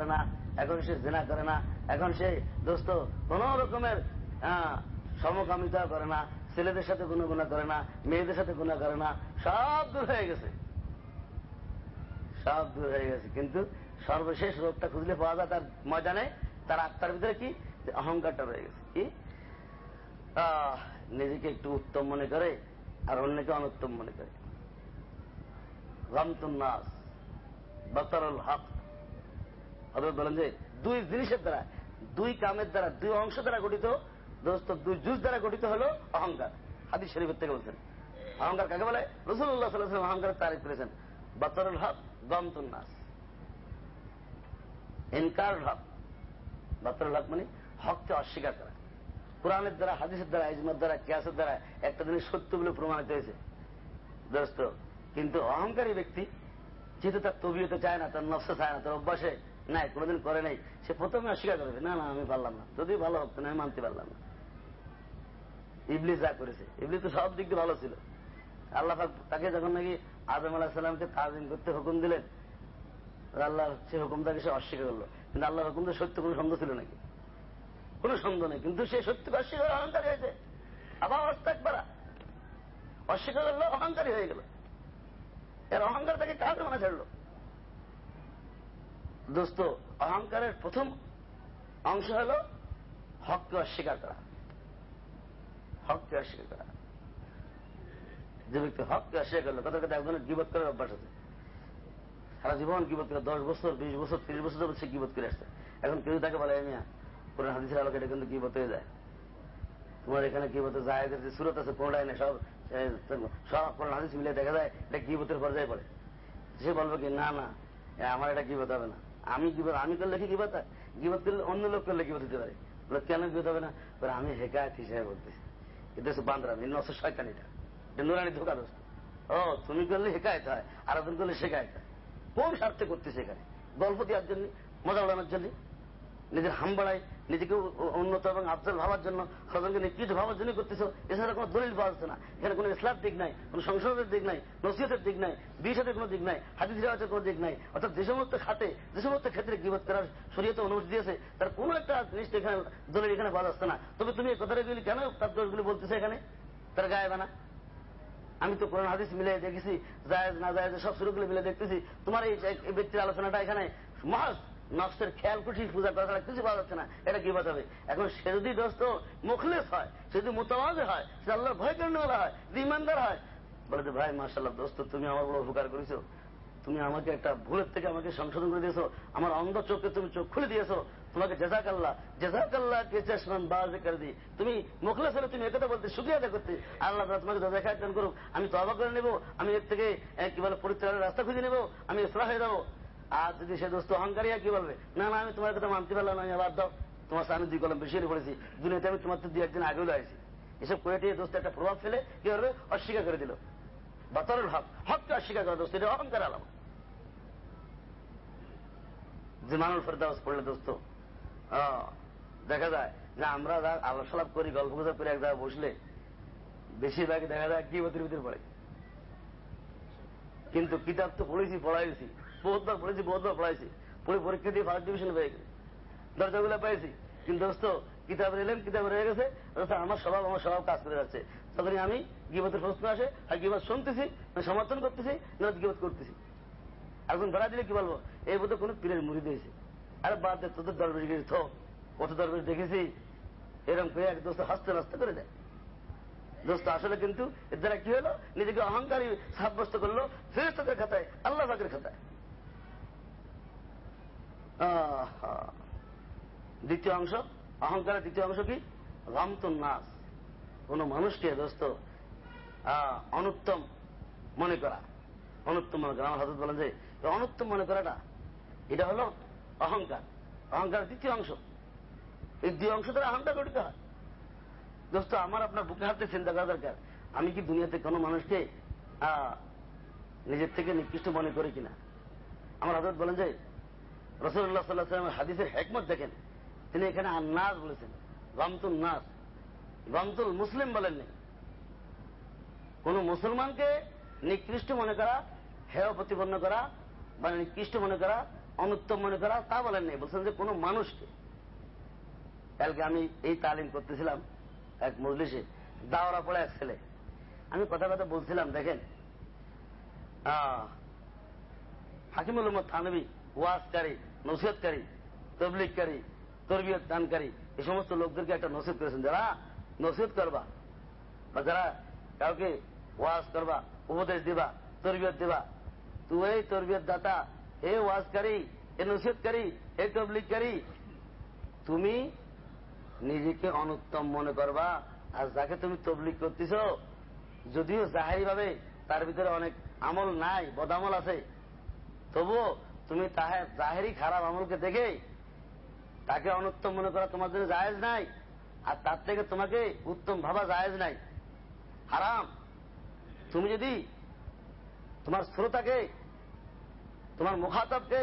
করে না, এখন সে জেনা করে না, এখন সে দোস্ত কোন রকমের সমকামিতা করে না, ছেলেদের সাথে কোনো গুণা করে না, মেয়েদের সাথে গুণা করে না, সব দূর হয়ে গেছে। সব দূর হয়ে গেছে, কিন্তু সর্বশেষ রোগটা খুঁজলে পাওয়া যায়, তার মজা নেই, তার আত্মার ভিতরে কি? অহংকারটা রয়ে গেছে। কি? নিজেকে একটু উত্তম মনে করে, আর অন্যকে অনুত্তম মনে করে। রমতুন নাস বতরুল হক। হজরত বলেন যে দুই জিনিসের দ্বারা, দুই কামের দ্বারা, দুই অংশ দ্বারা গঠিত, দোস্ত, দুই জুজ দ্বারা গঠিত হলো অহংকার। হাদিস শরীফের থেকে বলছেন। অহংকার কাকে বলে? রসুল্লাহ সাল্লাহ অহংকারের তারিফ করেছেন। বতরুল হক, গমতুন নাস। ইনকার হক। বতরুল হক মানে হককে অস্বীকার করা। কোরআনের দ্বারা, হাদিসের দ্বারা, ইজমার দ্বারা, কিয়াসের দ্বারা একটা জিনিস সত্য বলে প্রমাণিত হয়েছে। দোস্ত, কিন্তু অহংকারী ব্যক্তি, যেহেতু তার তবিয়তে চায় না, তার নষ্ট চায় না, তার অভ্যাসে নাই কোনোদিন করে নাই। সে প্রথমে অস্বীকার করবে না না, আমি পারলাম না। যদি ভালো হতো, না, আমি মানতে পারলাম না। ইবলিস যা করেছে। ইবলিস তো সব দিক দিয়ে ভালো ছিল। আল্লাহ তাকে যখন নাকি আদম আলাহ সাল্লামকে তাজিম করতে হুকুম দিলেন আল্লাহ সে হুকুম তাকে সে অস্বীকার করল। কিন্তু আল্লাহর হুকুম তো সত্য, কোনো সন্দেহ ছিল নাকি? কোনো সন্দেহ নেই, কিন্তু সে সত্যকে অস্বীকার করে অহংকারী হয়েছে। আবার অস্তাক পারা অস্বীকার করল, অহংকারী হয়ে গেল। এর অহংকার তাকে কাকে মনে ছাড়লো? দোস্ত, অহংকারের প্রথম অংশ হল হককে অস্বীকার করা। হককে অস্বীকার করা। যে ব্যক্তি হককে অস্বীকার করল কথা কথা একজনের গিবত করার অভ্যাস আছে। সারা জীবন গিবত করে, দশ বছর, বিশ বছর, তিরিশ বছর যাবত সে গিবত করে আসছে। এখন কেউ তাকে বলে মিয়া কোরআন হাদিসের আলোকে এটা কিন্তু গিবত হয়ে যায়। তোমার এখানে গিবতে জাহেদের যে সুরত আছে, কোনটাই নেই, সব সব কোরআন হাদিস মিলে দেখা যায়, এটা গিবতের পর্যায়ে পড়ে। সে বলবে কি, না না আমার এটা গিবত হবে না। আমি গিবত আমি করলে কি গিবত? গিবত করলে অন্য লোক করলে গিবত হতে পারে। কেন গিবত হবে না? আমি হেকায়ত হিসেবে বলতেছি। এটা হচ্ছে বান্দরামি নশো শয়তানিটা। এটা নুরানি ধোকা দোস্ত। ও, তুমি করলে হেকায়ত হয় আর একজন করলে শেখায়ত হয়। কোন স্বার্থে করতেছে এখানে? গল্প দেওয়ার জন্য, মজা উড়ানোর জন্য? নিজের হাম বাড়ায় নিজেকে উন্নত এবং আফজাল ভাবার জন্য হজরকে নিকৃষ্ট ভাবার জন্য করতেছ, এছাড়া কোনো দলিল পাওয়া যাচ্ছে না। এখানে কোনো ইসলাম দিক নাই, কোনো সংসদের দিক নাই, নসিহতের দিক নাই বিষয়ের কোনো দিক নাই, হাদিস রেওয়াজের কোনো দিক নাই, অর্থাৎ যে সমস্ত খাতে, যে সমস্ত ক্ষেত্রে গিবত করার শরীয়তে অনুমতি দিয়েছে, তার কোনো একটা জিনিস এখানে, দলিল এখানে পাওয়া যাচ্ছে না। তবে তুমি এই কথাটা গুলি কেন তার দোষগুলি বলতেছে এখানে? তার গায়ে বানা আমি তো কোরআন, হাদিস মিলে দেখেছি, জায়েজ, না জায়েজ সব শুরুগুলো মিলে দেখতেছি। তোমার এই এই ব্যক্তির আলোচনাটা এখানে মহাজ নকশের খেয়াল কুঠি পূজা করা ছাড়া কিছু পাওয়া যাচ্ছে না। এটা কি বাঁচাবে এখন সে যদি দোস্ত মুখলেস হয়, সে যদি মোতাবাজে হয়, সে আল্লাহর ভয় করেনেওয়ালা হয়? ইমানদার হয়। বলে যে, ভাই মার্শাল্লাহ দোস্ত, তুমি আমার বড় উপকার করেছ। তুমি আমাকে একটা ভুলের থেকে আমাকে সংশোধন করে দিয়েছ। আমার অন্ধ চোখকে তুমি চোখ খুলে দিয়েছ। তোমাকে জেজাক আল্লাহ জেজাক আল্লাহ কে চশমান বাজ করে দি তুমি মুখলেস হলে তুমি একথা বলতে সুখী আদা করতে। আল্লাহ তোমাকে দেখা একজন করুক। আমি তবা করে নেব। আমি এর থেকে কি বলে, পরিত্রাণের রাস্তা খুঁজে নেব। আমি ইসলাম হয়ে যাব। আর যদি সে দোস্ত অহংকারী হয় কি বলবে? না না, আমি তোমার কথা মানতে পারলাম না আবার দাও। তোমার সামনে দুই কলম বেশি পড়েছি। দুনিয়াতে আমি তোমার তো দুই, একদিন আগেও লাগাইছি এসব করে দিয়ে দোস্ত একটা প্রভাব ফেলে কি করবে? অস্বীকার করে দিল। বাতরের হক। হককে অস্বীকার করে দোস্ত, এটা অহংকার আলাম জিমানুল ফেরদাউস পড়লে দোস্ত দেখা যায় যে আমরা যা আলোচনা করি গল্প গুজব করে, এক জায়গায় বসলে বেশিরভাগ দেখা যায় কি বতির ভিতরে পড়ে। কিন্তু কিতাব তো পড়েছি, পড়াইছি। বহুতবার পড়েছি বহুতবার পড়াইছি পড়ে পরীক্ষা দিয়ে ফার্স্ট ডিভিশন পেয়ে গেছি দরজাগুলো পেয়েছি কিন্তু দোস্ত কিতাব নিলেন কিতাব রয়ে গেছে আমার স্বভাব আমার স্বভাব কাজ করে যাচ্ছে তখনই আমি গিবতের প্রশ্ন আসে আর গিবত শুনতেছি সমর্থন করতেছি না গিবত করতেছি এখন ধরা দিলে কি বলব? এই বোধ কোন পীরের মুড়ি দিয়েছে। আরে বাদ দে, তোদের দরবেশ গিয়ে থো। কত দরবেশ দেখেছি? এরকম করে এক দোস্ত হাসতে নাস্তে করে দেয়। দোস্ত, আসলে কিন্তু এর দ্বারা কি হলো? নিজেকে অহংকারী সাব্যস্ত করল ফেরেস্তাদের খাতায়, আল্লাহ পাকের খাতায়। দ্বিতীয় অংশ, অহংকারের দ্বিতীয় অংশ কি? রামতুন নাস। কোন মানুষকে দোস্ত অনুত্তম মনে করা। অনুত্তম মনে করা। আমার হাজত বলেন যে অনুত্তম মনে করাটা, এটা হলো অহংকার। অহংকার দ্বিতীয় অংশ। এই দুই অংশ দ্বারা অহংকার গঠিত হয়। দোস্ত, আমার আপনার বুকে হাতে চিন্তা করা দরকার। আমি কি দুনিয়াতে কোনো মানুষকে নিজের থেকে নিকৃষ্ট মনে করি কিনা? আমার হাজত বলেন যে রসুল্লাহ সাল্লাহ সাল্লামের হাদিসের হেকমত দেখেন। তিনি এখানে আর নাস বলেছেন, গমতুল নাস। গমতুল মুসলিম বলেননি। কোন মুসলমানকে নিকৃষ্ট মনে করা, হেয় প্রতিপন্ন করা বা নিকৃষ্ট মনে করা, অনুত্তম মনে করা তা বলেন নেই বলছেন যে কোনো মানুষকে। কালকে আমি এই তালিম করতেছিলাম এক মজলিসে, দাওরা পড়ে এক ছেলে। আমি কথা কথা বলছিলাম, দেখেন। হাকিমুল থানবী ওয়াজকারী নসিহতকারী তবলিগকারী তরবিয়ত দানকারী এই সমস্ত লোকদেরকে একটা নসিহত করেছেন। যারা নসিহত করবা বা যারা কাউকে ওয়াজ করবা, উপদেশ দিবা, তরবিয়ত দিবা এই তরবিয়ত দাতা এ ওয়াজকারী এ নসিহতকারী এ তবলিগকারী তুমি নিজেকে অনুত্তম মনে করবা। আর যাকে তুমি তবলিগ করতেছ, যদিও জাহারি ভাবে তার ভিতরে অনেক আমল নাই বদামল আছে, তবুও তুমি তাহে জাহেরি খারাপ আমলকে দেখে তাকে অনুত্তম মনে করা তোমার জন্য জায়েজ নাই, আর তার থেকে তোমাকে উত্তম ভাবা জায়েজ নাই। হারাম। তুমি যদি তোমার শ্রোতাকে, তোমার মুখাতবকে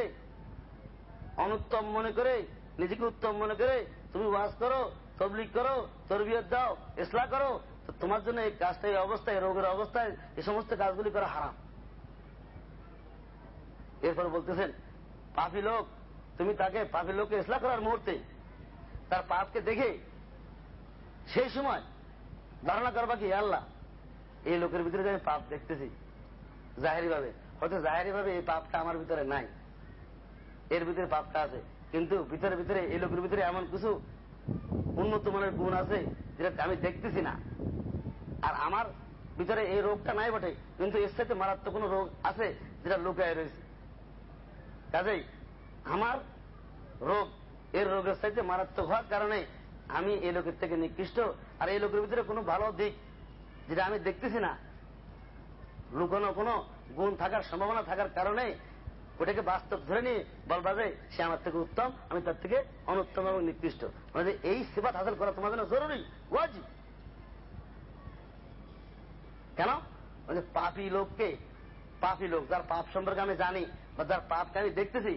অনুত্তম মনে করে, নিজেকে উত্তম মনে করে তুমি ওয়াজ করো তবলিক করো, তরবিয়ত দাও ইসলা করো, তো তোমার জন্য এই কাজটা, এই অবস্থায় রোগের অবস্থায় এই সমস্ত কাজগুলি করা হারাম। এরপর বলতেছেন, পাপি লোক, তুমি তাকে পাপি লোককে ইসলা করার মুহূর্তে তার পাপকে দেখে সেই সময় ধারণা করবা কি আল্লাহ, এই লোকের ভিতরে আমি পাপ দেখতেছি জাহেরি ভাবে হয়তো জাহেরি ভাবে এই পাপটা আমার ভিতরে নাই, এর ভিতরে পাপটা আছে, কিন্তু ভিতরে ভিতরে এই লোকের ভিতরে এমন কিছু উন্নত মানের গুণ আছে যেটা আমি দেখতেছি না। আর আমার ভিতরে এই রোগটা নাই বটে, কিন্তু এর সাথে মারাত্মক কোন রোগ আছে যেটা লুকায় রয়েছে। কাজেই আমার রোগ, এর রোগের সাথে মারাত্মক হওয়ার কারণে আমি এই লোকের থেকে নিকৃষ্ট। আর এই লোকের ভিতরে কোনো ভালো দিক যেটা আমি দেখতেছি না, লুকানো কোনো গুণ থাকার সম্ভাবনা থাকার কারণে ওটাকে বাস্তব ধরে নিয়ে বলবা যে সে আমার থেকে উত্তম, আমি তার থেকে অনুত্তম এবং নিকৃষ্ট। মানে এই সেবা হাসিল করা তোমার জন্য জরুরি ওয়াজি কেন? পাপি লোককে, পাপি লোক, যার পাপ সম্পর্কে আমি জানি যার পাপকে আমি দেখতেছি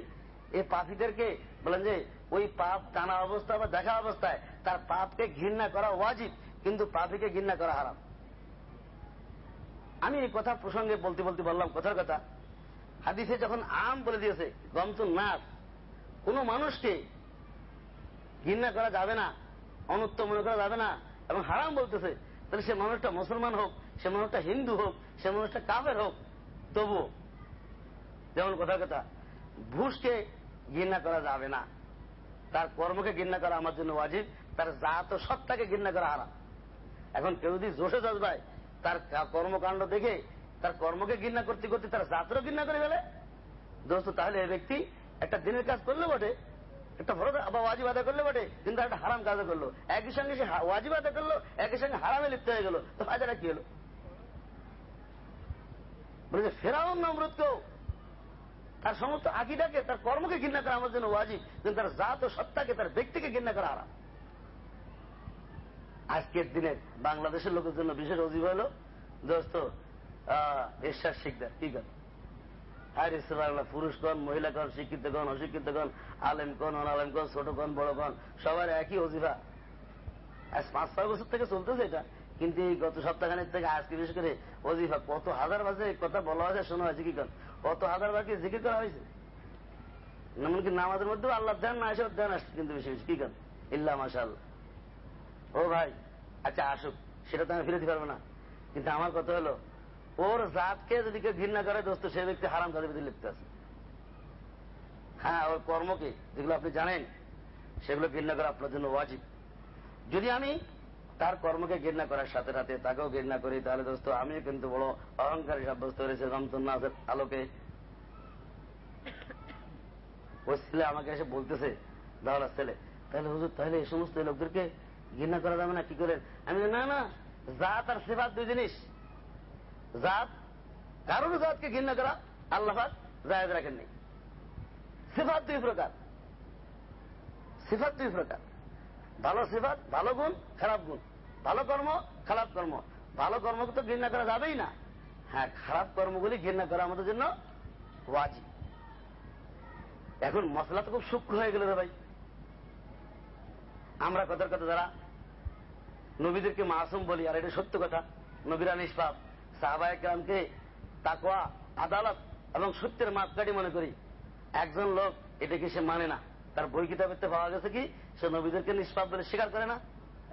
এই পাপিদেরকে বলেন যে ওই পাপ টানা অবস্থা বা দেখা অবস্থায় তার পাপকে ঘৃণা করা ওয়াজিব কিন্তু পাপিকে ঘৃণা করা হারাম আমি এই কথা প্রসঙ্গে বলতে বলতে বললাম কথার কথা হাদিসে যখন আম বলে দিয়েছে গমতুন নাস কোন মানুষকে ঘৃণা করা যাবে না অনুত্তম মনে করা যাবে না এবং হারাম বলতেছে তাহলে সে মানুষটা মুসলমান হোক সে মানুষটা হিন্দু হোক সে মানুষটা কাফের হোক তবুও যেমন কথার কথা ঘুষকে ঘৃণা করা যাবে না। তার কর্মকে ঘৃণা করা আমার জন্য ওয়াজিব, তার জাত ও সত্তাকে ঘৃণা করা হারাম। এখন কেউ যদি জোশে জজবায়, তার কর্মকাণ্ড দেখে, তার কর্মকে ঘৃণা করতে করতে তার জাতেরও ঘৃণা করে ফেলে। দোস্ত, তাহলে এই ব্যক্তি একটা দিনের কাজ করলে বটে, একটা বড় আবার ওয়াজিব আদায় করলে বটে, কিন্তু একটা হারাম কাজ করল। একই সঙ্গে সে ওয়াজিব আদায় করল, একই সঙ্গে হারামে লিপ্ত হয়ে গেল। তো ফায়দাটা কি হলো? বলে যে, ফেরাউন নমরুদকেও তার সমস্ত আকিটাকে তার কর্মকে ঘৃণা করা আমার জন্য ওয়াজিব। কিন্তু তার জাত ও সত্তাকে, তার ব্যক্তিকে ঘৃণা করা হারাম। আজকের দিনে বাংলাদেশের লোকের জন্য বিশেষ অজীব হল, দোস্ত ঈশ্বর শিকদার। কি করে আর ইসলাম পুরুষগণ মহিলাগণ শিক্ষিতগণ অশিক্ষিতগণ আলেমগণ অনালেমগণ ছোটগণ বড়গণ সবার একই অজিফা আজ পাঁচ ছয় বছর থেকে চলতেছে এটা। কিন্তু এই গত সপ্তাহখানের থেকে আজকে বিশেষ করে অজিফা কত হাজার বাজে কথা বলা হয়েছে, শোনা হয়েছে, কি কত হাজার বাকি জিকির করা হয়েছে? এমনকি নামাজের মধ্যেও আল্লাহ ধ্যান না আসে ধ্যান আসছে কিন্তু বেশি বেশি কি করেন ইল্লা মাসাল ও ভাই আচ্ছা আসুক, সেটা তো আমি ফিরে দিতে না। কিন্তু আমার কথা হলো, ওর জাতকে যদি কেউ ঘৃণা করে, দোস্ত, সে ব্যক্তি হারাম কাজের ভিতরে লিপ্ত আছে। হ্যাঁ ওর কর্মকে, যেগুলো আপনি জানেন, সেগুলো ঘৃণা করা আপনার জন্য ওয়াজিব। যদি আমি তার কর্মকে ঘৃণা করার সাথে সাথে তাকেও ঘৃণা করি। তাহলে দোস্ত, আমিও কিন্তু বড় অহংকারী সাব্যস্ত হয়েছে রমতুন্নাসের আলোকে। ওই ছেলে আমাকে এসে বলতেছে দাওয়ার ছেলে, তাহলে হুজুর, তাহলে এই সমস্ত লোকদেরকে ঘৃণা করা যাবে না? কি করে আমি না না, জাত আর সেবাত দুই জিনিস। জাত, কারোর জাতকে ঘৃণা করা আল্লাহ জায়দ রাখেননি। সিফাত দুই প্রকার। সিফাত দুই প্রকার। ভালো সিফাত, ভালো গুণ, খারাপ গুণ। ভালো কর্ম, খারাপ কর্ম। ভালো কর্মকে তো ঘৃণা করা যাবেই না। হ্যাঁ খারাপ কর্মগুলি ঘৃণা করা আমাদের জন্য ওয়াজি এখন মশলা তো খুব সূক্ষ্ম হয়ে গেল রে ভাই। আমরা কথার কথা যারা নবীদেরকে মাসুম বলি, আর এটা সত্য কথা, নবীরা নিষ্পাপ। সাহাবায় গ্রামকে তাকোয়া আদালত এবং সত্যের মাপকাঠি মনে করি। একজন লোক এটাকে সে মানে না। তার বই কিতাবেতে পাওয়া গেছে কি? সে নবীদেরকে নিষ্পাপ বলে স্বীকার করে না?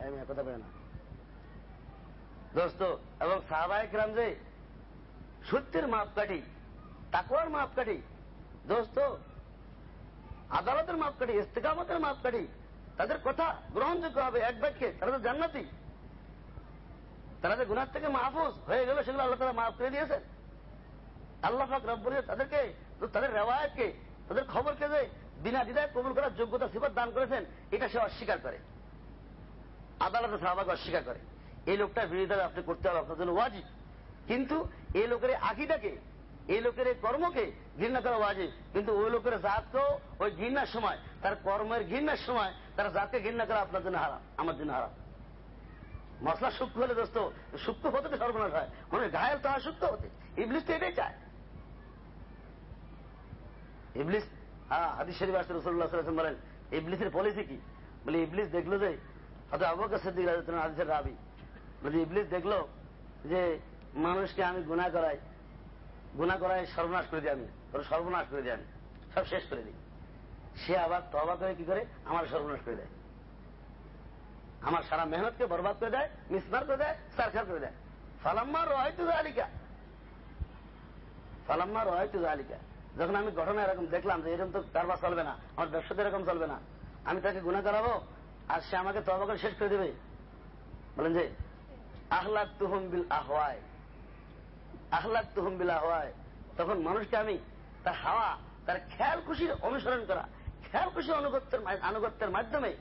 আমি কথা বলে না। দোস্ত, এবং সাহাবাহিক রাম যে সত্যের মাপকাঠি তাকুয়ার মাপকাঠি, দোস্ত, আদালতের মাপকাঠি, ইস্তেকামতের মাপকাঠি, তাদের কথা গ্রহণযোগ্য হবে এক বাক্যে, তারা তো জান্নাতি। তারা যে গুনার থেকে মাহফুজ হয়ে গেল, সেগুলো আল্লাহ তারা মাফ করে দিয়েছেন। আল্লাহ ফাক রব্বুল তাদেরকে, তাদের রেওয়ায়তকে, তাদের খবরকে যে বিনা দ্বিধায় কবুল করার যোগ্যতা, সিফত দান করেছেন, এটা সে অস্বীকার করে। আদালতে সাহাবাকে অস্বীকার করে। এই লোকটার বিরোধিতা আপনি করতে হবে, আপনার জন্য ওয়াজিব। কিন্তু এই লোকের আকিদাকে এই লোকের কর্মকে ঘৃণা করা ওয়াজিব। কিন্তু ওই লোকের জাতকেও ওই ঘৃণার সময়, তার কর্মের ঘৃণার সময় তার জাতকে ঘৃণা করা আপনার জন্য হারাম, আমার জন্য হারাম। মশলা সূক্ষ্ম হলে দোস্ত, সূক্ষ্ম হতে তো সর্বনাশ হয়। মানে ঘায়াল তো সূক্ষ্ম হতে। ইবলিশ তো এটাই চায়। ইবলিশ হ্যাঁ হাদিস শরীফ আসতে রসুল্লাহ বলেন, ইবলিসের পলিসি কি? বলে, ইবলিস দেখল যে হয়তো আবহাওয়া সিদ্দিক রাজন হাদিসের রাবি। বলে ইবলিস, দেখল যে মানুষকে আমি গুণা করাই গুণা করাই সর্বনাশ করে দিই আমি, ওর সর্বনাশ করে দিই আমি, সব শেষ করে দিই। সে আবার তবা করে কি করে? আমার সর্বনাশ করে দেয়। আমার সারা মেহনতকে বরবাদ করে দেয়, মিসমার করে দেয়, সারখার করে দেয়। ফালাম্মা রয়তু আলিকা ফালাম্মা রয়তু আলিকা যখন আমি ঘটনা এরকম দেখলাম যে এরকম তো কারবার চলবে না, আমার ব্যবসাতে এরকম চলবে না, আমি তাকে গুণা করাবো, আর সে আমাকে তবা করে শেষ করে দেবে। বলেন যে আহ্লাদ তুহম বিল আহওয়ায় আহ্লাদ তুহম বিল আহওয়ায় তখন মানুষকে আমি তার হাওয়া, তার খেয়াল খুশির অনুসরণ করা খেয়াল খুশির অনুগত্যের আনুগত্যের মাধ্যমে,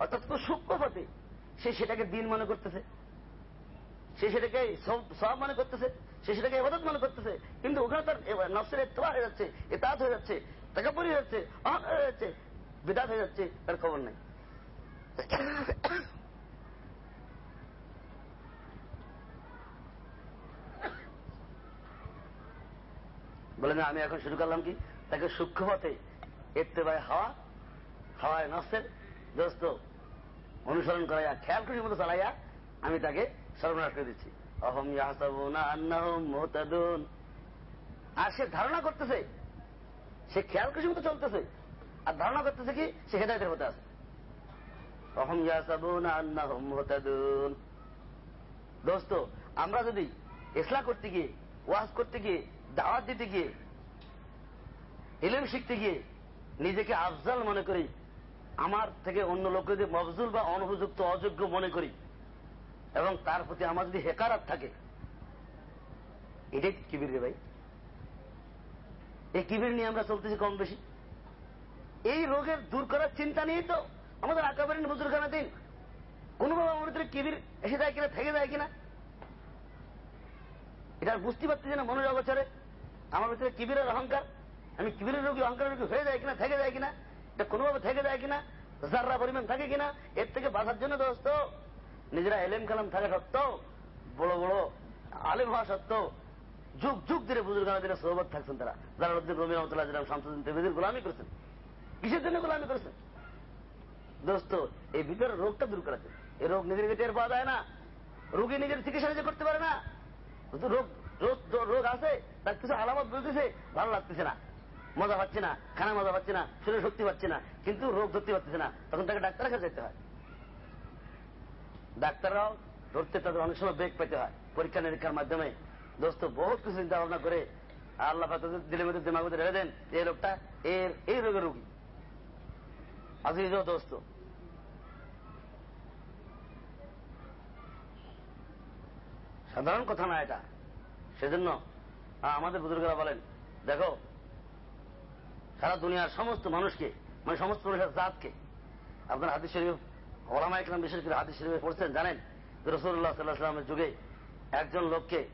অর্থাৎ খুব সূক্ষ্ম পথে, সে সেটাকে দিন মনে করতেছে। সে সেটাকে সব মনে করতেছে, সে সেটাকে এবাদত মনে করতেছে, কিন্তু ওখানে তার নফসের তোয়া হয়ে যাচ্ছে এতাত হয়ে যাচ্ছে টাকাপুরি হয়ে যাচ্ছে, অহংকার হয়ে যাচ্ছে, বিদাত হয়ে যাচ্ছে, তার খবর নেই। বলে, না, আমি এখন শুরু করলাম কি? তাকে সূক্ষ্ম পথে এত্তেবায় হাওয়া, হাওয়ায় নফসের দোস্ত, অনুসরণ করাইয়া খেয়াল খুশির মতো চালাইয়া আমি তাকে সর্বনাশ করে দিচ্ছি। অহম ইয়াহসাবুনা আর সে ধারণা করতেছে, সে খেয়াল খুশি মতো চলতেছে। আর ধারণা করতেছে কি? সে হেদায়তের হতে আছে। অহম ইয়াহসাবুনা আন্নাহুম মুহতাদুন। দোস্ত, আমরা যদি ইসলাম করতে গিয়ে, ওয়াজ করতে গিয়ে দাওয়াত দিতে গিয়ে, ইলেম শিখতে গিয়ে নিজেকে আফজাল মনে করি, আমার থেকে অন্য লোককে যদি মফজুল বা অনুপযুক্ত, অযোগ্য মনে করি, এবং তার প্রতি আমার যদি হেকারাত থাকে, এটাই কিবির রে ভাই। এই কিবির নিয়ে আমরা চলতেছি কম বেশি। এই রোগের দূর করার চিন্তা নিয়েই তো। আমাদের আকাবারিন বুজুরখানা দিন। কোনোভাবে আমাদের ভিতরে কিবির এসে যায় কিনা, থেকে যায় কিনা। এটা বুঝতে পারতেছি না মনোযোগ অগোচরে। আমার ভিতরে কিবিরের অহংকার? আমি কিবিরের রোগী, অহংকারের রোগী হয়ে যায় কিনা, থেকে যায় কিনা? এটা কোনোভাবে থেকে যায় কিনা? যাররা পরিমাণ থাকে কিনা? এর থেকে বাঁচার জন্য দোস্ত, নিজেরা এলেম কালাম থাকা সত্ত্বেও, বড় বড় আলেম হওয়া সত্ত্বেও, যুগ যুগ ধরে বুজুর্গানা দিনে সহবত থাকছেন তারা। যারা উদ্দিন রবি রহমতুল্লাহ জিলাম শামসুদ্দিন তেবিদির গোলামি করেছেন। কিসের জন্য গোলামি করেছেন? দোস্ত, এই ভিতরে রোগটা দূর করাতে এই রোগ নিজের টের পাওয়া যায় না। রোগী নিজের চিকিৎসা নিজে করতে পারে না। রোগ রোগ আছে। তার কিছু আলামত বুঝতেছে ভালো লাগতেছে না। মজা পাচ্ছে না, খানা মজা পাচ্ছে না শরীরে শক্তি পাচ্ছে না, কিন্তু রোগ ধরতে পারতেছে না। তখন তাকে ডাক্তারের কাছে যেতে হয়। ডাক্তাররাও ধরতে তাদের অনেক সময় বেগ পেতে হয়। পরীক্ষা নিরীক্ষার মাধ্যমে। দোস্ত, বহুত কিছু চিন্তা ভাবনা করে আল্লাহ তাদের দিলের মধ্যে দিমাগ মধ্যে রেখে দেন, এই লোকটা এর, এই রোগের রোগী। আজিজ দোস্ত, সাধারণ কথা না এটা। সেজন্য আমাদের বুজুর্গরা বলেন, দেখো, সারা দুনিয়ার সমস্ত মানুষকে মানে সমস্ত মানুষের জাতকে, আপনার হাদিস শরীফ, ওলামা ইকলাম বিশেষ করে হাদিস শরীফে পড়ছেন, জানেন? রসুল্লাহ সাল্লাহ সাল্লামের যুগে একজন লোককে,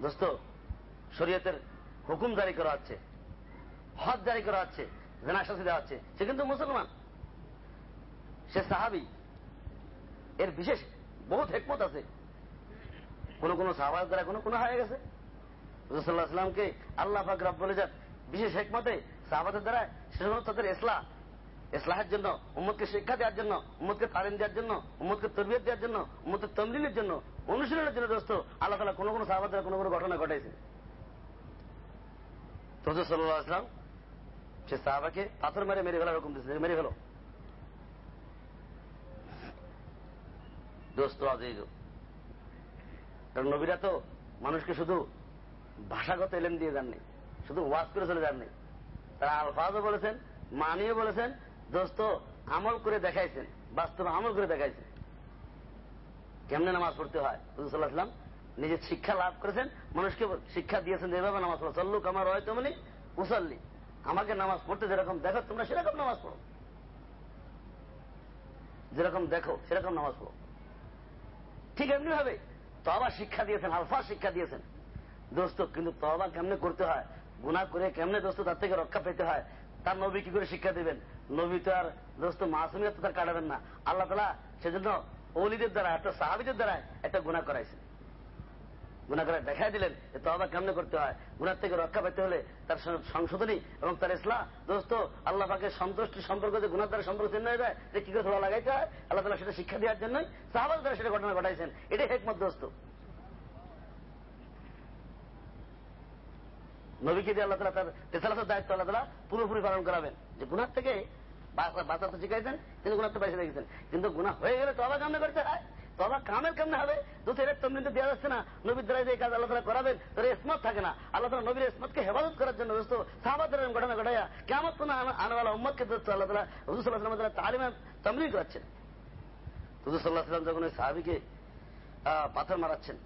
দোস্ত, শরীয়তের হুকুম জারি করা হচ্ছে হদ জারি করা হচ্ছে, জেনা শাস্তি দেওয়া হচ্ছে, সে কিন্তু মুসলমান। সে সাহাবি, এর বিশেষ বহুত হেকমত আছে। কোন কোন সাহাবার দ্বারা কোনো কোনো হয়ে গেছে। রসুল্লাহ সাল্লামকে আল্লাহ ফাক বলে যান বিশেষ হেকমতে সাহাবাদের দ্বারা সে হল তাদের ইসলাহ। ইসলাহের জন্য উম্মদকে শিক্ষা দেওয়ার জন্য উম্মদকে তালিম দেওয়ার জন্য উম্মদকে তরবিয়ত দেওয়ার জন্য উম্মদের তমলিনের জন্য, অনুশীলনের জন্য দোস্ত, আল্লাহ তালা কোনো কোনো সাহাবাদের কোনো কোনো ঘটনা ঘটাইছে। তজু সাল্লাহ আসলাম সে সাহাবাকে পাথর মেরে মেরে ফেলার হুকুম দিচ্ছে মেরে ফেলো। দোস্ত আজিজ কারণ নবীরা তো মানুষকে শুধু ভাষাগত এলেন দিয়ে যাননি, শুধু ওয়াজ করে চলে যাননি। তারা আলফাজও বলেছেন, মানিও বলেছেন, দোস্ত আমল করে দেখাইছেন, বাস্তবে আমল করে দেখাইছেন। কেমনে নামাজ পড়তে হয়? হুজুরাল্লাহাম নিজের শিক্ষা লাভ করেছেন, মানুষকে শিক্ষা দিয়েছেন যে এভাবে নামাজ পড়ো। চল্লুক আমার হয় তেমনি উসাল্লি। আমাকে নামাজ পড়তে যেরকম দেখো, তোমরা সেরকম নামাজ পড়ো। যেরকম দেখো, সেরকম নামাজ পড়ো। ঠিক এমনি ভাবে তবা শিক্ষা দিয়েছেন, আলফা শিক্ষা দিয়েছেন। দোস্ত, কিন্তু তবা কেমনে করতে হয়? গুণা করে কেমনে দোস্ত তার থেকে রক্ষা পেতে হয়? তার নবী কি করে শিক্ষা দিবেন? নবী তো আর দোস্ত মাসুমিয়ত তার কাটাবেন না। আল্লাহ তালা সেজন্য অলিদের দ্বারা, একটা সাহাবিদের দ্বারা একটা গুণা করাইছেন। গুণা করে দেখাই দিলেন যে তবা কেমনে করতে হয়। গুণার থেকে রক্ষা পেতে হলে তার সংশোধনী এবং তার ইসলাম দোস্ত, আল্লাহ পাকে সন্তুষ্টি সম্পর্ক যে গুণার দ্বারা সম্পর্ক চিহ্ন হয়ে যায়, যে কি করে লাগাইতে হয়? আল্লাহ তালা সেটা শিক্ষা দেওয়ার জন্যই সাহাবাদ দ্বারা সেটা ঘটনা ঘটাইছেন। এটাই হেকমত দোস্ত। নবীকে দিয়ে আল্লাহ তালা তার রেসালাতের দায়িত্ব আল্লাহ তালা পুরোপুরি পালন করাবেন। যে গুণার থেকে বাঁচাতে শিখাইছেন, তিনি গুণার তো বাইসে রেখেছেন। কিন্তু গুণা হয়ে গেলে তবা কেমনে করতে হয়? তবা কামের কেমনে হবে? দু এর তমনিতে দেওয়া যাচ্ছে না। নবীর দ্বারা যে কাজ আল্লাহ তালা করাবেন, তোর ইসমত থাকে না। আল্লাহ তালা নবীর ইসমতকে হেফাজত করার জন্য দোস্ত সাহাবাদের ঘটনা ঘটাইয়া কেমন কোন আনাওয়ালা উম্মতকে দোস্ত আল্লাহ তালা হুজুর সাল্লাহ তালিমে তমনি করাচ্ছেন। হুজুর সাল্লাম যখন ওই সাহাবিকে পাথর মারাচ্ছেন,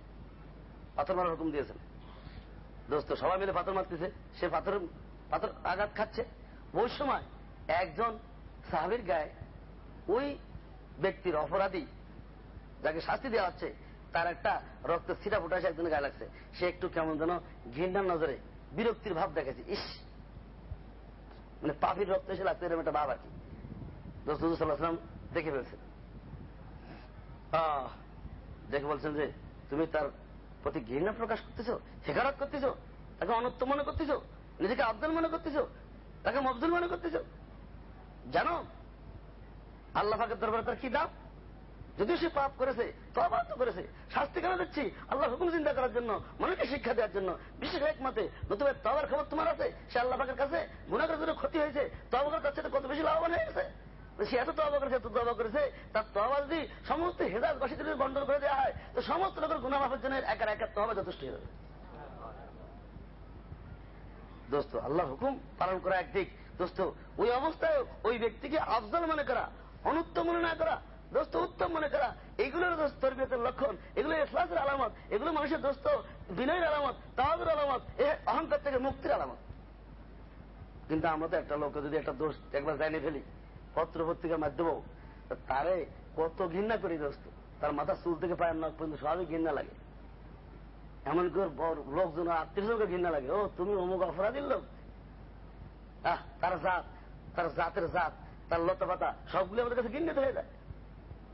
পাথর মারার হুকুম দিয়েছেন দোস্ত, সবাই মিলে পাথর মারতেছে। সে পাথর পাথর আঘাত খাচ্ছে। ওই সময় একজন সাহাবির গায়ে ওই ব্যক্তির অপরাধী যাকে শাস্তি দেওয়া হচ্ছে, তার একটা রক্ত ছিটা ফুটা এসে একজনের গায়ে লাগছে। সে একটু কেমন যেন ঘৃণার নজরে বিরক্তির ভাব দেখেছে ইস! মানে পাপির রক্ত এসে লাগছে, এরকম একটা ভাব আর কি। দোস্ত সাল্লাহাম দেখে ফেলছেন। দেখে বলছেন যে, তুমি তার প্রতি ঘৃণা প্রকাশ করতেছ হেকারত করতেছ, তাকে অনত্য মনে করতেছ, নিজেকে আব্দুল মনে করতেছ, তাকে মফদুল মনে করতেছ। জানো, আল্লাহ ফাঁকের দরবারে তার কি দাম? যদিও সে পাপ করেছে তবা তো করেছে, শাস্তি কেন দিচ্ছি? আল্লাহ হুকুম চিন্তা করার জন্য মানুষকে শিক্ষা দেওয়ার জন্য, বিশেষ এক মতে নতুবা তবার খবর তোমার আছে? সে আল্লাহ পাকের কাছে গুণাগের জন্য ক্ষতি হয়েছে তবাকের কাছে কত বেশি লাভবান হয়ে গেছে। সে এত তবা করেছে, এত তবা করেছে, তার তবা যদি সমস্ত হেদাজ বাসীদের বন্টন করে দেওয়া হয়, তো সমস্ত লোকের গুণা মাফের জন্য একার একার তবা যথেষ্ট হয়ে যাবে। দোস্ত আল্লাহ হুকুম পালন করা একদিক দোস্ত, ওই অবস্থায় ওই ব্যক্তিকে আফজল মনে করা, অনুত্তম মনে না করা, দোস্ত, উত্তম মনে করা, এগুলোর তরবিয়তের লক্ষণ, এগুলো ইসলাসের আলামত, এগুলো মানুষের দোস্ত বিনয়ের আলামত তাহাদের আলামত, এ অহংকার থেকে মুক্তির আলামত। কিন্তু আমরা তো একটা লোক যদি একটা দোষ একবার জানিয়ে ফেলি পত্র পত্রিকার মাধ্যমেও তারে কত ঘৃণা করি দোস্ত। তার মাথা চুল থেকে পায়ের নখ পর্যন্ত সবই ঘৃণা লাগে। এমন করে লোকজন, আত্মীয় ঘৃণা লাগে। ও, তুমি অমুক অপরাধীর লোক? আহ, তার জাত, তার জাতের জাত, তার লতা পাতা, সবগুলো আমাদের কাছে ঘৃণিত হয়ে যায়।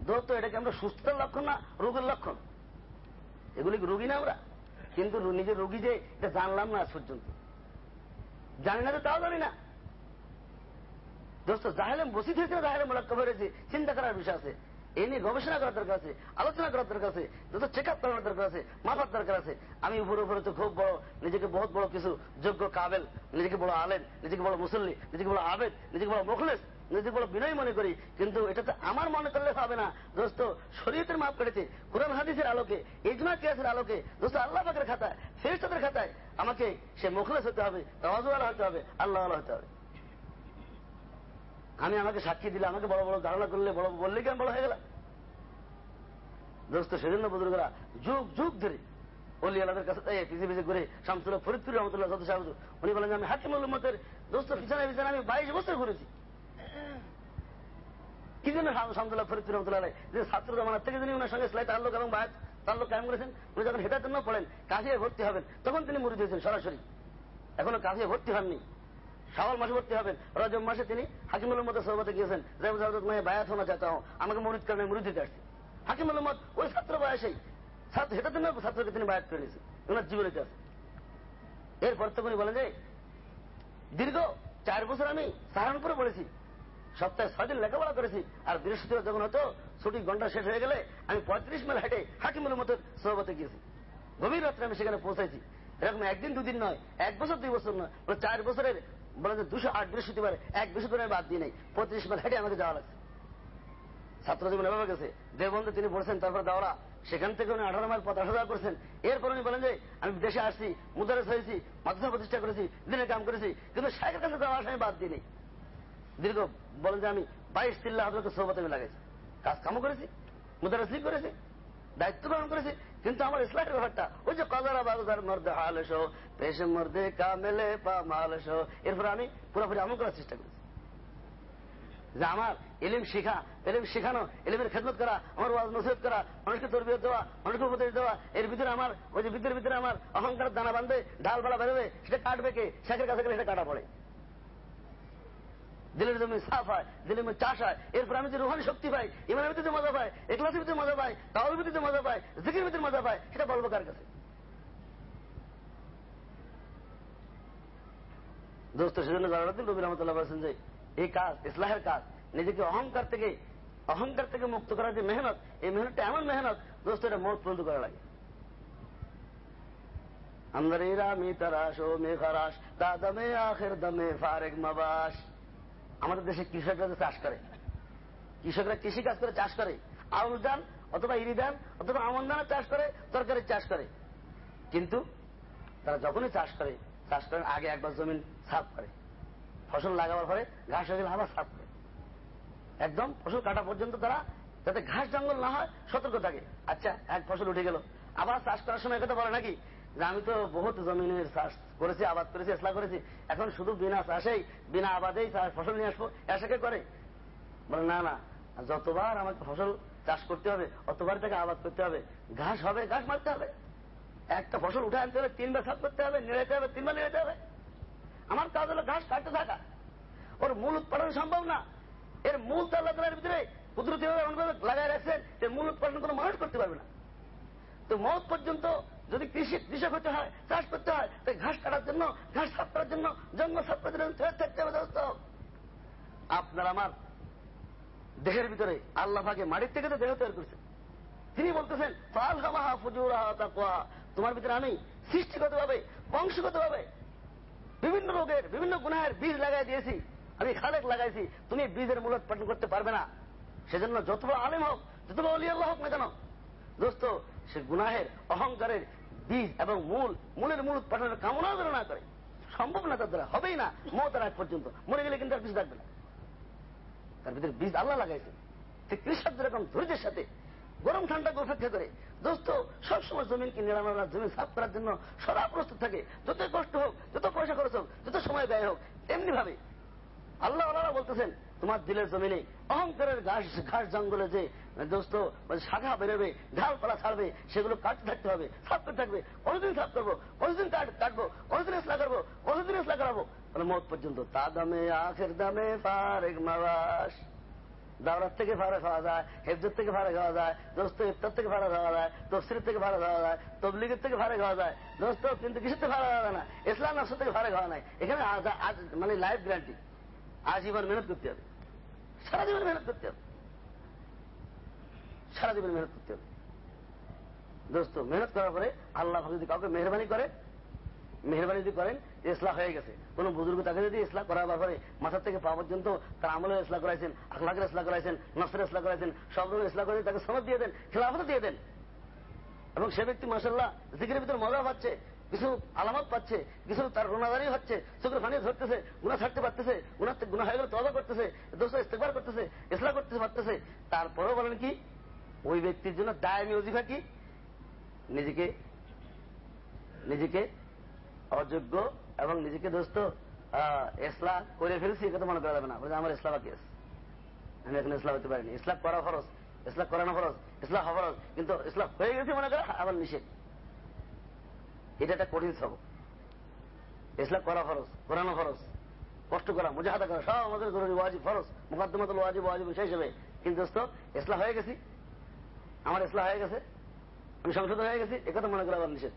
দোস্ত এটাকে আমরা সুস্থতার লক্ষণ না রোগের লক্ষণ? এগুলি রোগী না আমরা? কিন্তু নিজের রোগী যে, এটা জানলাম না আজ পর্যন্ত। জানি না তো তাও জানি না। দোস্ত জাহেলে বসিত হয়েছে জাহেলে মোলাক্কা হয়েছে। চিন্তা করার বিষয় আছে। এই নিয়ে গবেষণা করার দরকার আছে, আলোচনা করার দরকার আছে যত চেক আপ করার দরকার আছে মাথার দরকার আছে। আমি উপরে উপরে তো খুব বড়, নিজেকে বহুত বড় কিছু যোগ্য কাবেল, নিজেকে বড় আলেন নিজেকে বড় মুসল্লি, নিজেকে বড় আবেদ, নিজেকে বড় মুখলেস, নিজেকে বড় বিনয় মনে করি। কিন্তু এটা তো আমার মনে করলে হবে না। দোস্ত, শরীয়তের মাপ করেছে, কোরআন, হাদিসের আলোকে ইজমা কিয়াসের আলোকে, দোস্ত, আল্লাহ পাকের খাতায় ফেরিস্তাদের খাতায় আমাকে সে মুখলেস হতে হবে, তাওয়াজওয়ালা হতে হবে আল্লাহ হতে হবে। আমি আমাকে সাক্ষী দিলে, আমাকে বড় বড় ধারণা করলে, বড় বললে কেন বড় হয়ে গেলাম দোস্ত, সেজন্য বুজুর্গরা যুগ যুগ ধরে অলি আলাদের কাছে তাই পিছিয়ে পিছিয়ে করে শামসুল্লাহ ফরিদপুর রহমতুল্লাহ সদ সাহেব, উনি বলেন আমি হাকিমুল উম্মতের দোস্ত, পিছনে পিছনে আমি বাইশ বছর ঘুরেছি। কি জন্য শামসুল্লাহ ফরিদপুর রহমতুল্লাহ যে ছাত্র জমানার থেকে যিনি ওনার সঙ্গে সেলাই তাল্লুক এবং বায়াত তাল্লুক কায়েম করেছেন, উনি যখন হেটার জন্য পড়েন কাজিয়ে ভর্তি হবেন, তখন তিনি মুড়ি দিয়েছেন সরাসরি। এখনও কাজিয়ে ভর্তি হননি। শাওয়াল মাসে ভর্তি হবেন। রজব মাসে তিনি হাকিমুল মতো সহবতে গিয়েছেন। জয়বুজাহত মায়ে বায়াত হোনা চাইতে হো আমাকে মরিদ কারণে মুড়ি দিতে আসছে। হাকিম আলমদ ওই ছাত্র বয়সেই, ছাত্র হেটার জন্য ছাত্রকে তিনি বায়াত করে নিয়েছেন ওনার জীবনে আছে। এরপর তো উনি বলেন যে, দীর্ঘ চার বছর আমি সাহারানপুরে পড়েছি। সপ্তাহে ছয় দিন লেখাপড়া করেছি। আর বৃহস্পতিবার যখন হতো, ছুটি ঘণ্টা শেষ হয়ে গেলে আমি পঁয়ত্রিশ মাইল হেঁটে হাকিমুল মতের সহবতে গিয়েছি। গভীর রাত্রে আমি সেখানে পৌঁছাইছি। এরকম একদিন দুদিন নয়, এক বছর দুই বছর নয় চার বছরের বলে যে দুশো আট বৃহস্পতিবার, এক বৃহস্পতিবার বাদ দিয়ে নেই। পঁয়ত্রিশ মাইল হেঁটে আমাকে যাওয়া লাগছে। ছাত্র জীবন এভাবে গেছে। দেবন্ধে তিনি বলছেন তারপর দাওরা। সেখান থেকে উনি আঠারো মাইল পথ আসা করছেন। এরপর উনি বলেন যে, আমি দেশে আসছি, মুদারেস হয়েছি, মাদ্রাসা প্রতিষ্ঠা করেছি, দিনের কাম করেছি, কিন্তু শেখের কাছে যাওয়া আসা বাদ দিই নেই। দীর্ঘ বলেন যে, আমি বাইশ তিল্লা হজরত সোহবত আমি লাগাইছি। কাজ কামও করেছি মুদারেসি করেছি, দায়িত্ব পালন করেছি। কিন্তু আমার ইসলামের ব্যাপারটা, ওই যে কদারা বাগদার মর্দে হালেসো পেশে মর্দে কা মেলে পা মালেসো এরপরে আমি পুরোপুরি আমল করার চেষ্টা করেছি যে আমার এলিম শিখা এলিম শিখানো এলিমের খেদমত করা, আমার ওয়াজ নসিহত করা, মানুষকে তরবিয়ত দেওয়া, মানুষকে উপদেশ দেওয়া, এর ভিতরে আমার, ওই যে ভিতরে ভিতরে আমার অহংকার দানা বাঁধবে ডাল বালা বেরোবে, সেটা কাটবে কে? শেখের কাছে গেলে সেটা কাটা পড়ে। দিলের জমি সাফ হয়, দিলের মধ্যে চাষ হয়, এরপর আমি যে রোহানি শক্তি পাই, ইমানের ভিত্তিতে মজা পাই একলাসের ভিতরে মজা পাই তাওয়ার ভিত্তিতে মজা পাই জিকির ভিতরে মজা পাই, সেটা বলব কার কাছে? দোস্ত, সেজন্য জালালুদ্দিন রবি রহমতুল্লাহ বলেছেন যে, এই কাজ, ইসলাহের কাজ, নিজেকে অহংকার থেকে অহংকার থেকে মুক্ত করার যে মেহনত, এই মেহনতটা এমন মেহনত, দোস্ত, এটা মত পর্যন্ত করা লাগে। আমদারিরা মি তারাস ও মে খারাস তা দমে আখের দমে ফারেক মাবাস আমাদের দেশে কৃষকরা যে চাষ করে, কৃষকরা কৃষি কাজ করে চাষ করে, আউল ধান অথবা ইরি অথবা আমন ধানের চাষ করে, তরকারির চাষ করে। কিন্তু তারা যখনই চাষ করে, চাষ করেন আগে একবার জমিন সাফ করে। ফসল লাগাবার পরে ঘাস হয়ে গেলে আবার সাফ করে। একদম ফসল কাটা পর্যন্ত তারা যাতে ঘাস জঙ্গল না হয়, সতর্ক থাকে। আচ্ছা এক ফসল উঠে গেল। আবার চাষ করার সময় কথা বলে নাকি? যে আমি তো বহুত জমিনের চাষ করেছি, আবাদ করেছি, এসলা করেছি। এখন শুধু বিনা চাষেই, বিনা আবাদেই ফসল নিয়ে আসব। এসাকে করে? বলে, না না, যতবার আমাকে ফসল চাষ করতে হবে, অতবার তাকে আবাদ করতে হবে। ঘাস হবে, ঘাস মারতে হবে। একটা ফসল উঠে আনতে হবে, তিনবার সাফ করতে হবে নেড়াতে হবে, তিনবার নেড়াতে হবে। আমার কাজ হলো ঘাস কাটতে থাকা। ওর মূল উৎপাদন সম্ভব না। এর মূল তো তালার ভিতরে কুদরতি ভাবে এমনভাবে লাগাই রাখছেন এর মূল উৎপাদন কোনো মানুষ করতে পারবে না। তো মত পর্যন্ত যদি কৃষি কৃষক হতে হয়, চাষ করতে হয়, তাই ঘাস কাটার জন্য, ঘাস সাফ করার জন্য, জঙ্গল সাফ করার জন্য থাকতে হবে দোস্ত। আপনার আমার দেহের ভিতরে আল্লাহ ভাগে মাটির থেকে তো দেহ তৈরি করছেন তিনি বলতেছেন ফাল হামাহা ফুজুরা তাকওয়া। তোমার ভিতরে আমি সৃষ্টিগত ভাবে বংশগত ভাবে বিভিন্ন রোগের, বিভিন্ন গুণাহের বীজ লাগাই দিয়েছি। আমি খালেক লাগাইছি, তুমি বীজের মূল উৎপাদন করতে পারবে না। সেজন্য যত বড় আলিম হোক যত বড় অলি হোক না কেন, দোস্ত, সে গুনাহের, অহংকারের বীজ এবং মূল, মূলের মূল উৎপাদনের কামনা যেন না করে। সম্ভব না তার হবেই না মতার আগ পর্যন্ত। মরে গেলে কিন্তু আর বীজ থাকবে না। তার ভিতরে বীজ আল্লাহ লাগাইছে। ঠিক কৃষক যেরকম ধৈর্যের সাথে গরম ঠান্ডাকে উপেক্ষা করে, দোস্ত, সবসময় জমিনকে নিরাময় জমিন সাফ করার জন্য সদা প্রস্তুত থাকে। যত কষ্ট হোক, যত পয়সা খরচ হোক, যত সময় ব্যয় হোক তেমনি ভাবে আল্লাহ আল্লাহ বলতেছেন তোমার দিলের জমিনে অহংকারের ঘাস ঘাস জঙ্গলে যে দোস্ত শাখা বেরোবে ঢালপালা ছাড়বে, সেগুলো কাটতে থাকতে হবে সাফ করতে থাকবে কতদিন সাফ করব কতদিন কাটবো কতদিন এসলা করব কতদিন এসলা করাবো। মানে মত পর্যন্ত, তা দামে, আখের দামে ফারেক মাবাস দাওরাত থেকে ভাড়া খাওয়া যায়, হেফজত থেকে ভাড়া খাওয়া যায়, দোস্ত ইফতার থেকে ভাড়া খাওয়া যায়, তফসির থেকে ভাড়া খাওয়া যায়, তবলিগের থেকে ভাড়া খাওয়া যায়। দোস্ত, কিন্তু কিছু থেকে ভাড়া খাওয়া না? ইসলাম নকশা থেকে ভাড়া খাওয়া নাই। এখানে মানে লাইফ গ্যারান্টি আজীবন মেহনত করতে হবে। সারা জীবন মেহনত করতে হবে। সারা জীবন মেহনত করতে হবে। দোস্ত, মেহনত করার পরে আল্লাহ যদি কাউকে মেহরবানি করে, মেহরবানি যদি করেন ইসলাম হয়ে গেছে। কোন বুজুর্গ তাকে যদি ইসলাম করার ব্যাপারে মাথার থেকে পাওয়া পর্যন্ত তার আমলের ইসলাম করাইছেন, আখলাকের ইসলাম করাইছেন, নসরের ইসলাম করাইছেন, সব রকমের ইসলাম করে তাকে সনদ দিয়ে দেন, খেলাফত দিয়ে দেন। এবং সে ব্যক্তি মাসাল্লাহ জিকিরের ভিতরে মজা পাচ্ছে কিছু আলামত পাচ্ছে কিছু তার গুণাগারি হচ্ছে চোখের পানি ধরতেছে গুণা ছাড়তে পারতেছে গুণা গুণা হয়ে গেলে তবা করতেছে, দোষ ইস্তেকবার করতেছে ইসলাম করতে পারতেছে। তারপরেও বলেন কি, ওই ব্যক্তির জন্য দায়মি অজিফা কি? নিজেকে নিজেকে অযোগ্য এবং নিজেকে দোস্ত ইসলাম করে ফেলছি কথা মনে করা যাবে না। আমার ইসলাম বাকি আছে। আমি এখন ইসলাম হতে পারিনি। ইসলাম করা ফরজ ইসলাম করানো ফরজ ইসলাম ফরজ। কিন্তু ইসলাম হয়ে গেছে মনে করা, আবার নিষেধ। এটা একটা কঠিন সবক ইসলাম করা ফরজ করানো ফরজ, কষ্ট করা, মুজাহাদা করা, সব আমাদের জরুরি, ওয়াজিব ফরজ, মুকদ্দমাত ওয়াজিব ওয়াজিব সেই হিসেবে কিন্তু দোস্ত, ইসলাম হয়ে গেছি। আমার ইসলাম হয়ে গেছে, আমি সংশোধন হয়ে গেছি একথা মনে করা আবার নিষেধ।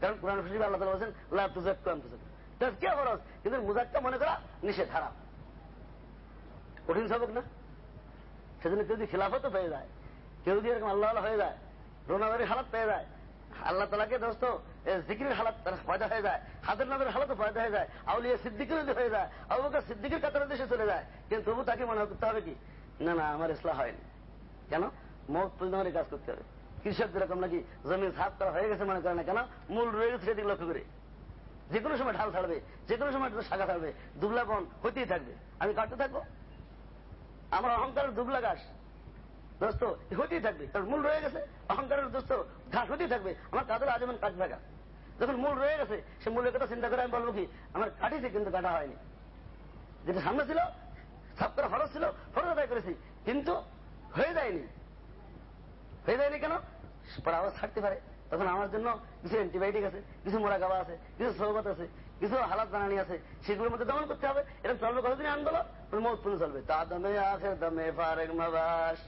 কারণ কোরআন শরীফ আল্লাহ তালা বলছেন লাভ তুজাক্কু আনফুসাকুম। তাজকিয়া ফরজ? কিন্তু মুজাক্কা মনে করা নিষেধ, হারাম। কঠিন সবক না? সেজন্য কেউ যদি খিলাফত পেয়ে যায়, কেউ যদি এরকম আল্লাহ হয়ে যায় রোনাদারি হালাত পেয়ে যায়, আল্লাহ তালাকে দোস্ত জিকিরের হালাত পয়দা হয়ে যায় হাতের নামের হালাতও পয়দা হয়ে যায়, আউলিয়া সিদ্দিকের হয়ে যায় আবুকা সিদ্দিকের কাতারের দেশে চলে যায়, কিন্তু তবু তাকে মনে করতে হবে কি? না না, আমার ইসলাম হয়নি। কেন? মত পর্যন্ত আমার কাজ করতে হবে। কৃষক যেরকম নাকি জমিন সাফ করা হয়ে গেছে মনে করে না কেন? মূল রয়ে গেছে সেদিকে লক্ষ্য করে। যে কোনো সময় ঢাল ছাড়বে যে কোনো সময় শাখা ছাড়বে, দুবলা বন হইতেই থাকবে। আমি কাটতে থাকব? আমার অহংকারের দুবলা গাছ দোস্ত, হতেই থাকবে। কারণ মূল রয়ে গেছে, অহংকারের দোস্ত, ঘাস হতেই থাকবে। আমার কাদের আজীবন কাজ থাকা যখন মূল রয়ে গেছে, সে মূলের কথা চিন্তা করে আমি বলব কি, আমার কাটিছে কিন্তু কাটা হয়নি। যেটা সামনে ছিল সব করে ফরজ ছিল ফরজ আদায় করেছি, কিন্তু হয়ে যায়নি। হয়ে যায়নি কেন? পরে আবার ছাড়তে পারে। তখন আমার জন্য কিছু অ্যান্টিবায়োটিক আছে, কিছু মোরাকাবা আছে, কিছু সহবত আছে, কিছু হালাত বানানি আছে, সেগুলোর মধ্যে দমন করতে হবে। এটা চলবে কতদিন আন্দোলন? মত পুরো চলবে। তা দমে আখের দমে ফারেক মাবাস।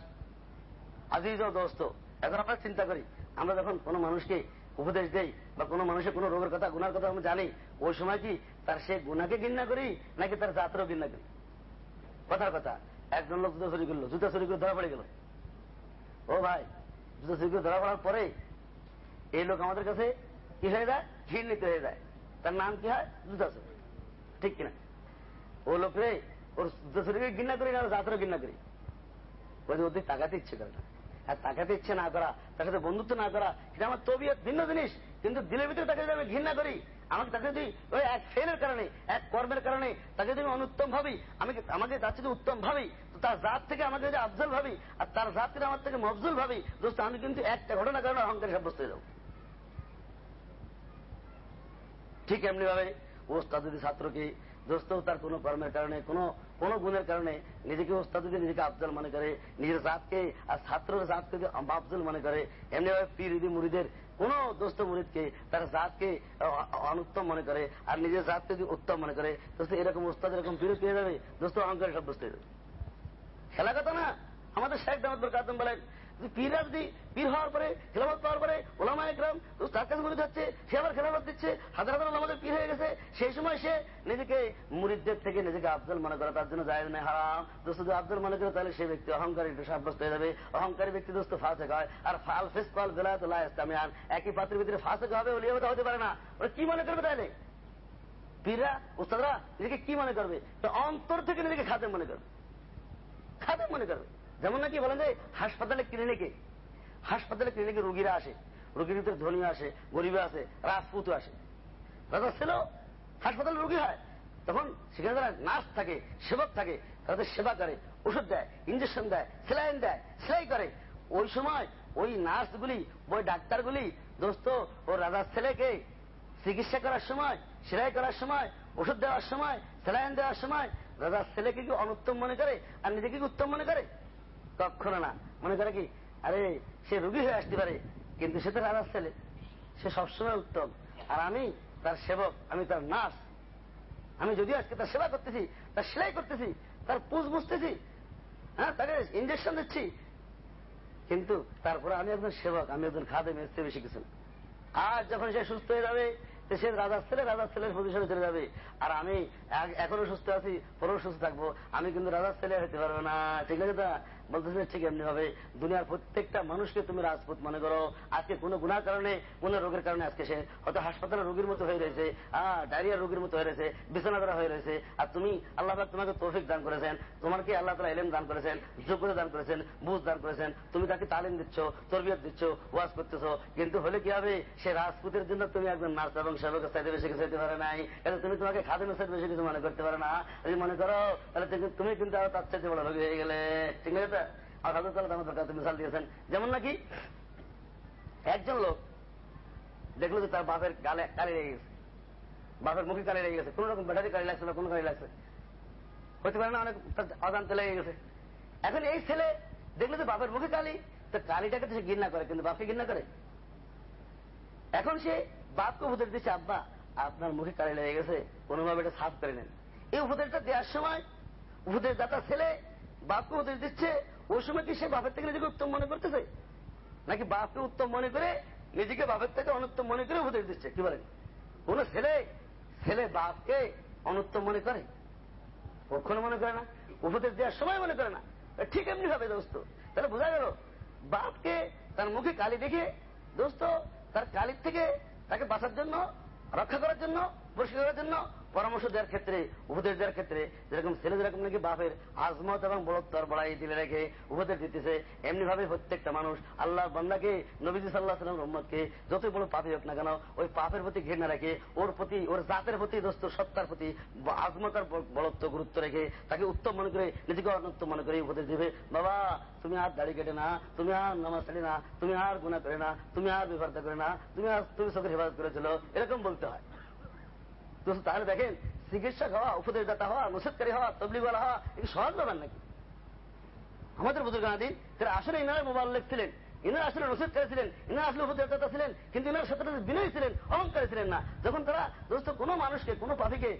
আজিজ ও দোস্ত, এখন আমরা চিন্তা করি, আমরা যখন কোনো মানুষকে উপদেশ দেই বা কোনো মানুষের কোনো রোগের কথা, গুনার কথা আমরা জানি, ওই সময় কি তার সে গুনাকে ঘৃণা করি নাকি তার জাতরও ঘৃণা করি? কথার কথা, একজন লোক জুতা চুরি করল, জুতা চুরি করে ধরা পড়ে গেল। ও ভাই, জুতা চুরি করে ধরা পড়ার পরে এই লোক আমাদের কাছে কি হয়ে যায়? ঘৃণিত হয়ে যায়। তার নাম কি হয়? জুতা চুরি। ঠিক কিনা? ও লোক রে, ওর জুতা চুরিকে ঘৃণা করি না জাতরও ঘৃণা করি। ওই ওদের তাকাতে ইচ্ছে করে না। আর তাকাতে ইচ্ছে না করা তার সাথে বন্ধুত্ব না করা, এটা আমার তবিয়ত, ভিন্ন জিনিস। কিন্তু দিলের ভিতরে তাকে যদি আমি ঘৃণা করি, আমাকে তাকে যদি ওই এক ফেলের কারণে, এক কর্মের কারণে তাকে যদি আমি অনুত্তম ভাবি, আমি আমাকে তার থেকে উত্তম ভাবি তার জাত থেকে আমাকে যদি আফজল ভাবি, আর তার জাত থেকে আমার থেকে মফজুল ভাবি, দোস্ত, আমি কিন্তু একটা ঘটনা কারণে অহংকারী সাব্যস্ত হয়ে যাব। ঠিক এমনি ভাবে ওস্তাদ যদি ছাত্রকে দোস্ত তার কোন কর্মের কারণে, কোন কোন গুণের কারণে নিজেকে ওস্তাদ যদি নিজেকে আফজল মনে করে, নিজের জাতকে, আর ছাত্রের জাতকে আফজল মনে করে এমনিভাবে পীর ইদি মুড়িদের কোন দোস্ত মুরিদকে তার জাতকে অনুত্তম মনে করে, আর নিজের জাতকে যদি উত্তম মনে করে দোস্ত এরকম ওস্তাদ, এরকম পীর পেয়ে যাবে দোস্ত অহংকারী হয়ে যাবে। খেলা কথা না। আমাদের শেখ দামদ বরকাতম বলেন পীর হওয়ার পরে, খেলাফত পাওয়ার পরে ওলামা একরাম তার কাছে সে আবার খেলাফত দিচ্ছে, হাজার হাজার আমাদের পীর হয়ে গেছে। সেই সময় সে নিজেকে থেকে নিজেকে আফজল মনে করে, তার জন্য যায় না হারাম। দোস্ত যদি আফজল মনে করে, তাহলে সেই ব্যক্তি অহংকারী, একটু সাব্যস্ত হয়ে যাবে। অহংকারী ব্যক্তি দোস্ত ফাঁসে হয়। আর ফাল ফেস পাল বেলায়তুল্লাহ ইসলামিয়ান, একই পাত্রের ভিতরে ফাঁসে হবে ওলিয়ামতা হতে পারে না। ওরা কি মনে করবে তাহলে? পীররা, উস্তাদরা নিজেকে কি মনে করবে? তো অন্তর থেকে নিজেকে খাতে মনে করবে। খাতে মনে করবে। যেমন নাকি বলেন যে হাসপাতালে ক্লিনিকে হাসপাতালে ক্লিনিকে রোগীরা আসে, রোগীর ভিতরে ধনী আসে গরিবে আসে রাজপুত আসে। রাজা ছিল হাসপাতালে রোগী হয়, তখন সেখানে যারা নার্স থাকে, সেবক থাকে তাদের সেবা করে, ওষুধ দেয় ইঞ্জেকশন দেয়, সেলাইন দেয়, সেলাই করে। ওই সময় ওই নার্সগুলি, ওই ডাক্তারগুলি, দোস্ত, ও রাজার ছেলেকে চিকিৎসা করার সময়, সেলাই করার সময়, ওষুধ দেওয়ার সময়, সেলাইন দেওয়ার সময়, রাজার ছেলেকে কি অনুত্তম মনে করে, আর নিজেকে কি উত্তম মনে করে? কখনো না। মনে করে কি, আরে, সে রুগী হয়ে আসতে পারে, কিন্তু সে তো রাজার ছেলে। সে সবসময় উত্তম। আর আমি তার সেবক, আমি তার নার্স। আমি যদিও আজকে তার সেবা করতেছি, তার সেলাই করতেছি, তার পুষ বুঝতেছি হ্যাঁ তাকে ইঞ্জেকশন দিচ্ছি, কিন্তু তারপরে আমি একজন সেবক, আমি একজন খাদে মেসতে বেশি কিছু আর যখন সে সুস্থ হয়ে যাবে সে রাজার ছেলে, রাজার ছেলের পজিশনে চলে যাবে। আর আমি এখনও সুস্থ আছি, পরেও সুস্থ থাকব। আমি কিন্তু রাজার ছেলে হতে পারব না। ঠিক আছে তা? বলতেছে, ঠিক এমনি হবে। দুনিয়ার প্রত্যেকটা মানুষকে তুমি রাজপুত মনে করো। আজকে কোনো গুণার কারণে কোন রোগের কারণে আজকে সে হয়তো হাসপাতালে রোগীর মতো হয়ে রয়েছে ডায়রিয়া রোগীর মতো হয়ে রয়েছে, বিছানা দ্বারা হয়ে রয়েছে। আর তুমি, আল্লাহ তোমাকে তৌফিক দান করেছেন। তোমাকে আল্লাহ তালা এলেম দান করেছেন, যোগ্যতা দান করেছেন, বুঝ দান করেছেন? তুমি তাকে তালিম দিচ্ছ, তরবিয়ত দিচ্ছ, ওয়াজ করতেছ। কিন্তু হলে কি হবে? সে রাজপুতের জন্য তুমি একজন নার্স এবং সেবকের সাইডে বেশি কিছু হতে পারে নাই। তাহলে তুমি তোমাকে খাদিমের সাইড বেশি কিছু মনে করতে পারে না। যদি মনে করো, তাহলে তুমি কিন্তু আরও তার চাইতে বড় রোগী হয়ে গেলে। ঠিক আছে তালা মিসাল দিয়েছেন। যেমন নাকি? একজন লোক দেখল যে তার বাপের গালে কালি লেগে গেছে। বাপের মুখে কালি লেগে গেছে। কোন রকম ব্যাটারি কালি লাগছে না, কোন কালি লাগছে হতে পারে না, অনেক অজান্তে লেগে গেছে। এখন এই ছেলে দেখল যে বাপের মুখে কালি, তো কালিটাকে তো সে ঘৃণা করে, কিন্তু বাপকে ঘৃণা করে। এখন সে বাপকে উপদেশ দিচ্ছে, আব্বা, আপনার মুখে কালি লেগে গেছে, কোনোভাবে এটা সাফ করে নেন। এই উপদেশটা দেওয়ার সময় উপদেশ দাতা ছেলে বাপকে উপদেশ দিচ্ছে, ওই সময় কি সে বাপের থেকে নিজেকে উত্তম মনে করতেছে? নাকি বাপকে উত্তম মনে করে নিজেকে বাপের থেকে অনুত্তম মনে করে উপদেশ দিচ্ছে? কি বলেন? কোন ছেলে ছেলে বাপকে অনুত্তম মনে করে? কখনো মনে করে না? উপদেশ দেওয়ার সময় মনে করে না? ঠিক এমনি হবে দোস্ত। তাহলে বোঝা গেল, বাপকে তার মুখে কালি দেখে দোস্ত, তার কালির থেকে তাকে বাঁচার জন্য, রক্ষা করার জন্য পরিষ্কার করার জন্য পরামর্শ দেওয়ার ক্ষেত্রে, উপদেশ দেওয়ার ক্ষেত্রে যেরকম ছেলে যেরকম নাকি বাপের আজমত এবং বড়ত্তর বড়াই দিলে রেখে উপদেশ দিতেছে এমনি ভাবে প্রত্যেকটা মানুষ আল্লাহ বান্দাকে, নবীজি সাল্লাহ সাল্লাম রহম্মদকে যতই বড় পাপি হোক না কেন, ওই পাপের প্রতি ঘৃণা রেখে, ওর প্রতি, ওর জাতের প্রতি দোস্ত সত্তার প্রতি আজমত আর বড়ত্ব গুরুত্ব রেখে তাকে উত্তম মনে করে, নিজেকে অনুত্তম মনে করে উপদেশ দিবে, বাবা, তুমি আর দাড়ি কেটে না, তুমি আর নামাজ ছাড়ি না, তুমি আর গুণা করে না, তুমি আর বিভার্তা করে না, তুমি আর, তুমি চোখের হেফাজত করেছিল। এরকম বলতে হয়। তো তাহলে দেখেন, চিকিৎসক হওয়া, উপদেশদাতা হওয়া নসেদকারী হওয়া, তবলিগওয়ালা হওয়া, এগুলো সহজ ব্যাপার নাকি? আমাদের বুজুর্গানাদিন তারা আসলে ইনারা মোবাইল ছিলেন, ইনারা আসলে নসিদকারী ছিলেন, ইনারা আসলে উপদেশদাতা ছিলেন, কিন্তু ইনার সাথে বিনয়ী ছিলেন, অহংকারী ছিলেন না। যখন তারা, দোস্ত, কোনো মানুষকে, কোনো পাখিকে